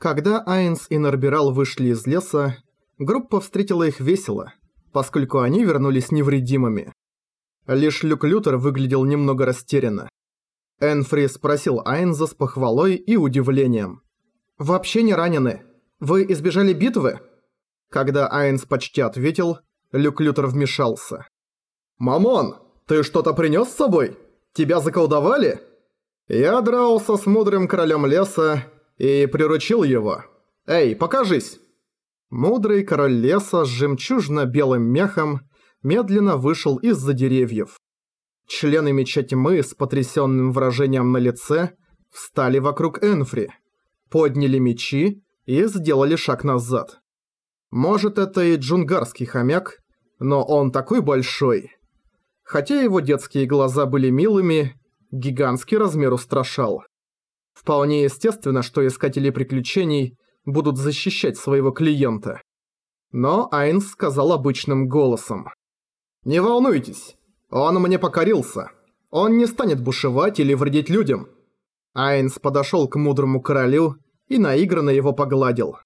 Когда Айнс и Нарбирал вышли из леса, группа встретила их весело, поскольку они вернулись невредимыми. Лишь Люк Лютер выглядел немного растерянно. Энфри спросил Айнза с похвалой и удивлением. «Вообще не ранены. Вы избежали битвы?» Когда Айнс почти ответил, Люк Лютер вмешался. «Мамон, ты что-то принёс с собой? Тебя заколдовали?» «Я дрался с мудрым королем леса и приручил его. Эй, покажись!» Мудрый король леса с жемчужно-белым мехом медленно вышел из-за деревьев. Члены Меча Тьмы с потрясенным выражением на лице встали вокруг Энфри, подняли мечи и сделали шаг назад. Может, это и джунгарский хомяк, но он такой большой. Хотя его детские глаза были милыми, гигантский размер устрашал. Вполне естественно, что искатели приключений будут защищать своего клиента. Но Айнс сказал обычным голосом. «Не волнуйтесь, он мне покорился. Он не станет бушевать или вредить людям». Айнс подошел к мудрому королю и наигранно его погладил.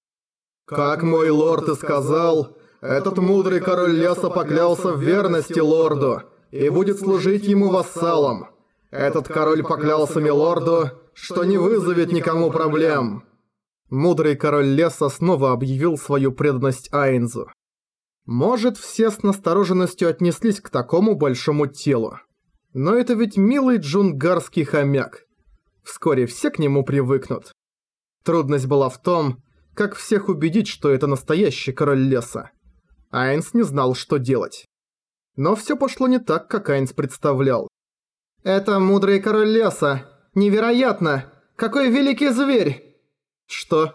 «Как мой лорд и сказал, этот мудрый король леса поклялся в верности лорду и будет служить ему вассалом. Этот король поклялся милорду, что не вызовет никому проблем». Мудрый король леса снова объявил свою преданность Айнзу. Может, все с настороженностью отнеслись к такому большому телу. Но это ведь милый джунгарский хомяк. Вскоре все к нему привыкнут. Трудность была в том, как всех убедить, что это настоящий король леса. Айнс не знал, что делать. Но все пошло не так, как Айнс представлял. «Это мудрый король леса. Невероятно! Какой великий зверь!» «Что?»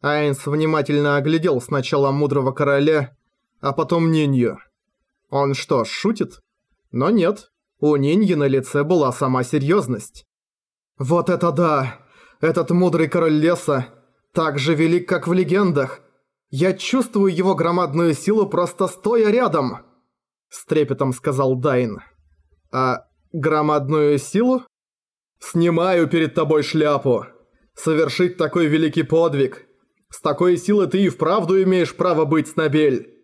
Айнс внимательно оглядел сначала мудрого короля, а потом Нинью. Он что, шутит? Но нет, у Ниньи на лице была сама серьезность. «Вот это да! Этот мудрый король леса так же велик, как в легендах. Я чувствую его громадную силу, просто стоя рядом!» С трепетом сказал Дайн. «А громадную силу?» «Снимаю перед тобой шляпу. Совершить такой великий подвиг. С такой силой ты и вправду имеешь право быть Снобель.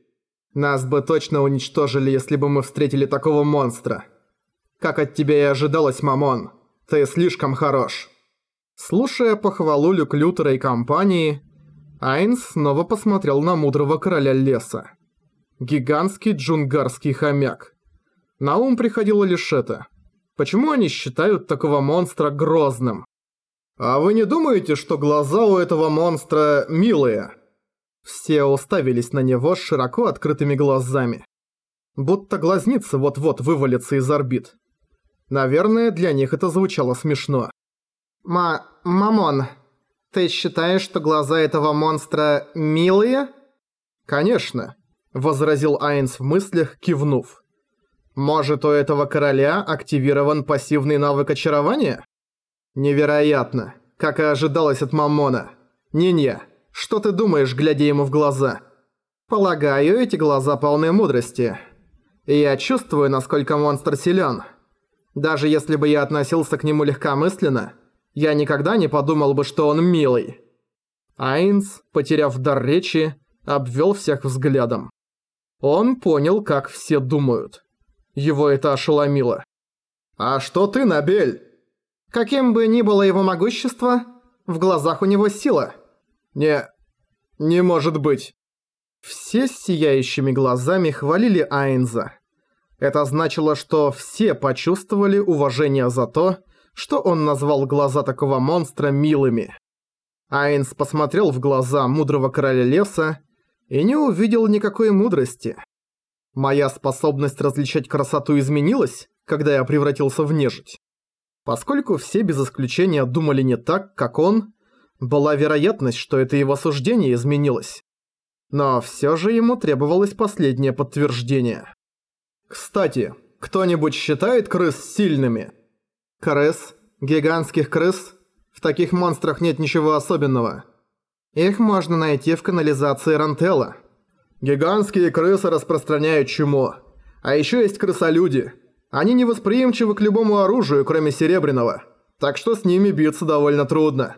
Нас бы точно уничтожили, если бы мы встретили такого монстра. Как от тебя и ожидалось, Мамон. Ты слишком хорош». Слушая похвалу Люк Лютера и компании, Айнс снова посмотрел на мудрого короля леса. Гигантский джунгарский хомяк. На ум приходило лишь это. Почему они считают такого монстра грозным? «А вы не думаете, что глаза у этого монстра милые?» Все уставились на него широко открытыми глазами. Будто глазницы вот-вот вывалятся из орбит. Наверное, для них это звучало смешно. «Ма... Мамон, ты считаешь, что глаза этого монстра милые?» «Конечно», — возразил Айнс в мыслях, кивнув. «Может, у этого короля активирован пассивный навык очарования?» «Невероятно, как и ожидалось от Мамона. Не-не, что ты думаешь, глядя ему в глаза?» «Полагаю, эти глаза полны мудрости. Я чувствую, насколько монстр силен. Даже если бы я относился к нему легкомысленно, я никогда не подумал бы, что он милый». Айнс, потеряв дар речи, обвел всех взглядом. Он понял, как все думают. Его это ошеломило. «А что ты, Набель?» «Каким бы ни было его могущество, в глазах у него сила». «Не... не может быть». Все с сияющими глазами хвалили Айнза. Это значило, что все почувствовали уважение за то, что он назвал глаза такого монстра милыми. Айнс посмотрел в глаза мудрого короля леса и не увидел никакой мудрости. Моя способность различать красоту изменилась, когда я превратился в нежить. Поскольку все без исключения думали не так, как он, была вероятность, что это его суждение изменилось. Но все же ему требовалось последнее подтверждение. Кстати, кто-нибудь считает крыс сильными? Крыс? Гигантских крыс? В таких монстрах нет ничего особенного. Их можно найти в канализации Рантелла. Гигантские крысы распространяют чуму. А еще есть крысолюди. Они невосприимчивы к любому оружию, кроме серебряного. Так что с ними биться довольно трудно.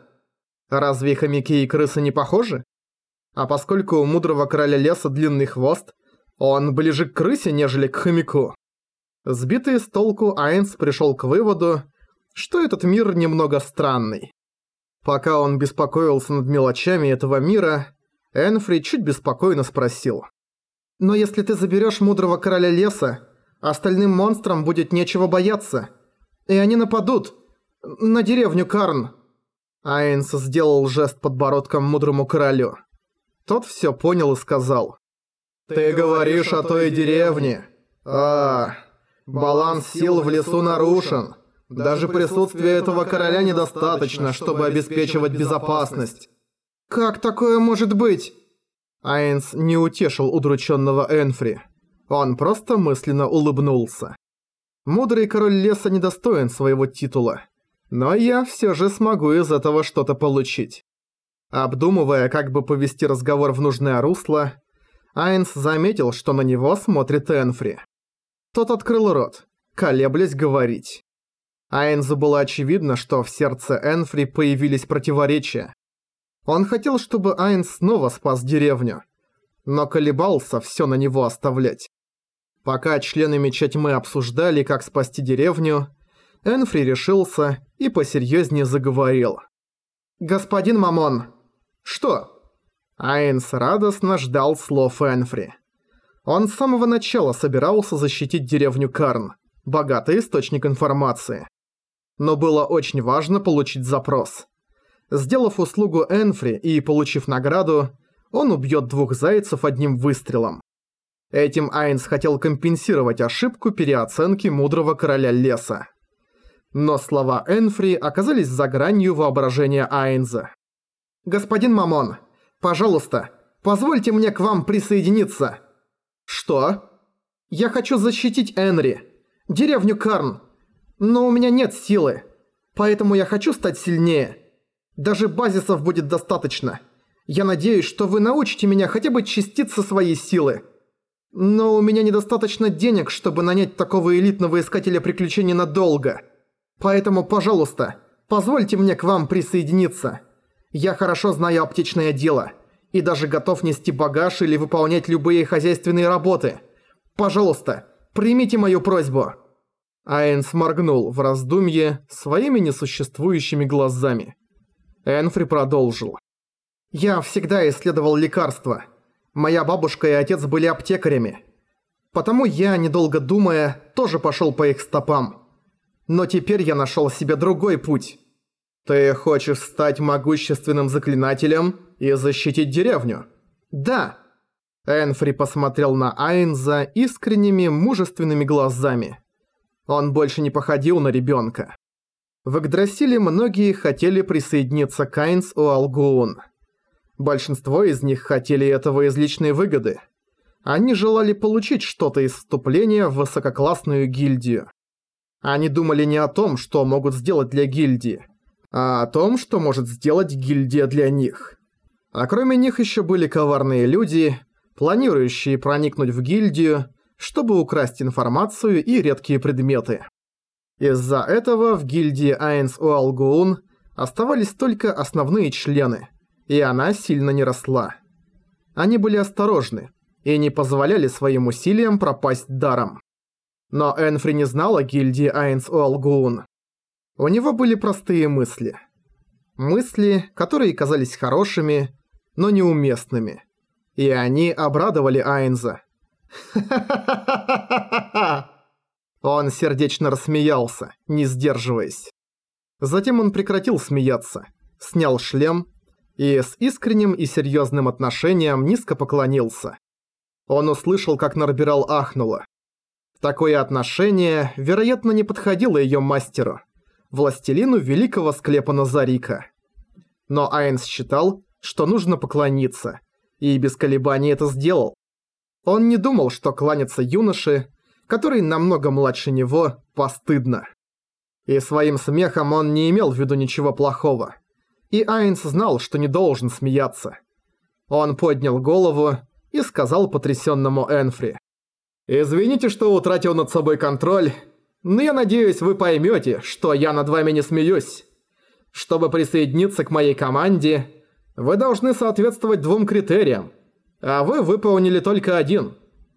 Разве хомяки и крысы не похожи? А поскольку у мудрого короля леса длинный хвост, он ближе к крысе, нежели к хомяку. Сбитый с толку Айнс пришел к выводу, что этот мир немного странный. Пока он беспокоился над мелочами этого мира, Энфри чуть беспокойно спросил. «Но если ты заберешь мудрого короля леса, остальным монстрам будет нечего бояться, и они нападут на деревню Карн». Айнс сделал жест подбородком мудрому королю. Тот все понял и сказал. «Ты говоришь о той деревне? А, баланс сил в лесу нарушен. Даже присутствие этого короля недостаточно, чтобы обеспечивать безопасность». «Как такое может быть?» Айнс не утешил удрученного Энфри. Он просто мысленно улыбнулся. Мудрый король леса недостоин своего титула. Но я все же смогу из этого что-то получить. Обдумывая, как бы повести разговор в нужное русло, Айнс заметил, что на него смотрит Энфри. Тот открыл рот, колеблясь говорить. Айнзу было очевидно, что в сердце Энфри появились противоречия. Он хотел, чтобы Айнс снова спас деревню, но колебался все на него оставлять. Пока члены Меча Тьмы обсуждали, как спасти деревню, Энфри решился и посерьезнее заговорил. «Господин Мамон!» «Что?» Айнс радостно ждал слов Энфри. Он с самого начала собирался защитить деревню Карн, богатый источник информации. Но было очень важно получить запрос. Сделав услугу Энфри и получив награду, он убьет двух зайцев одним выстрелом. Этим Айнс хотел компенсировать ошибку переоценки мудрого короля леса. Но слова Энфри оказались за гранью воображения Айнза. «Господин Мамон, Пожалуйста, позвольте мне к вам присоединиться». «Что?» «Я хочу защитить Энри, деревню Карн, но у меня нет силы, поэтому я хочу стать сильнее. Даже базисов будет достаточно. Я надеюсь, что вы научите меня хотя бы частицы своей силы. Но у меня недостаточно денег, чтобы нанять такого элитного искателя приключений надолго. Поэтому, пожалуйста, позвольте мне к вам присоединиться». Я хорошо знаю аптечное дело и даже готов нести багаж или выполнять любые хозяйственные работы. Пожалуйста, примите мою просьбу». Айнс моргнул в раздумье своими несуществующими глазами. Энфри продолжил. «Я всегда исследовал лекарства. Моя бабушка и отец были аптекарями. Потому я, недолго думая, тоже пошел по их стопам. Но теперь я нашел себе другой путь». «Ты хочешь стать могущественным заклинателем и защитить деревню?» «Да!» Энфри посмотрел на Айнза искренними, мужественными глазами. Он больше не походил на ребенка. В Игдрасиле многие хотели присоединиться к Айнс у Алгуун. Большинство из них хотели этого из личной выгоды. Они желали получить что-то из вступления в высококлассную гильдию. Они думали не о том, что могут сделать для гильдии, а о том, что может сделать гильдия для них. А кроме них еще были коварные люди, планирующие проникнуть в гильдию, чтобы украсть информацию и редкие предметы. Из-за этого в гильдии Айнс Уалгуун оставались только основные члены, и она сильно не росла. Они были осторожны и не позволяли своим усилиям пропасть даром. Но Энфри не знала гильдии Айнс Уалгуун. У него были простые мысли. Мысли, которые казались хорошими, но неуместными. И они обрадовали Айнза. Он сердечно рассмеялся, не сдерживаясь. Затем он прекратил смеяться, снял шлем и с искренним и серьезным отношением низко поклонился. Он услышал, как Нарбирал ахнула. Такое отношение, вероятно, не подходило ее мастеру властелину великого склепа Назарика. Но Айнс считал, что нужно поклониться, и без колебаний это сделал. Он не думал, что кланяться юноше, который намного младше него, постыдно. И своим смехом он не имел в виду ничего плохого. И Айнс знал, что не должен смеяться. Он поднял голову и сказал потрясенному Энфри. «Извините, что утратил над собой контроль, но я надеюсь, вы поймете, что я над вами не смеюсь. Чтобы присоединиться к моей команде, вы должны соответствовать двум критериям, а вы выполнили только один.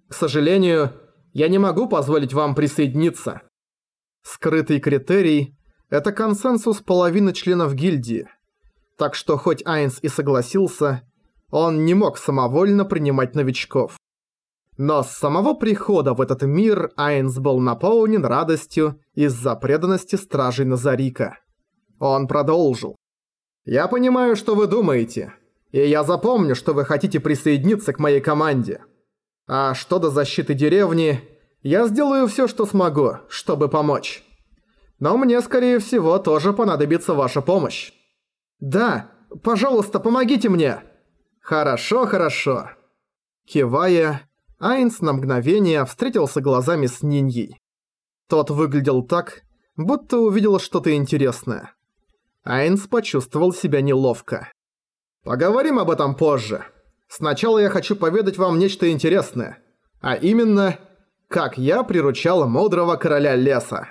К сожалению, я не могу позволить вам присоединиться. Скрытый критерий – это консенсус половины членов гильдии. Так что хоть Айнс и согласился, он не мог самовольно принимать новичков. Но с самого прихода в этот мир Айнс был наполнен радостью из-за преданности стражей Назарика. Он продолжил. «Я понимаю, что вы думаете, и я запомню, что вы хотите присоединиться к моей команде. А что до защиты деревни, я сделаю все, что смогу, чтобы помочь. Но мне, скорее всего, тоже понадобится ваша помощь. Да, пожалуйста, помогите мне!» «Хорошо, хорошо». Кивая, Айнс на мгновение встретился глазами с Ниньей. Тот выглядел так, будто увидел что-то интересное. Айнс почувствовал себя неловко. «Поговорим об этом позже. Сначала я хочу поведать вам нечто интересное. А именно, как я приручал мудрого короля леса».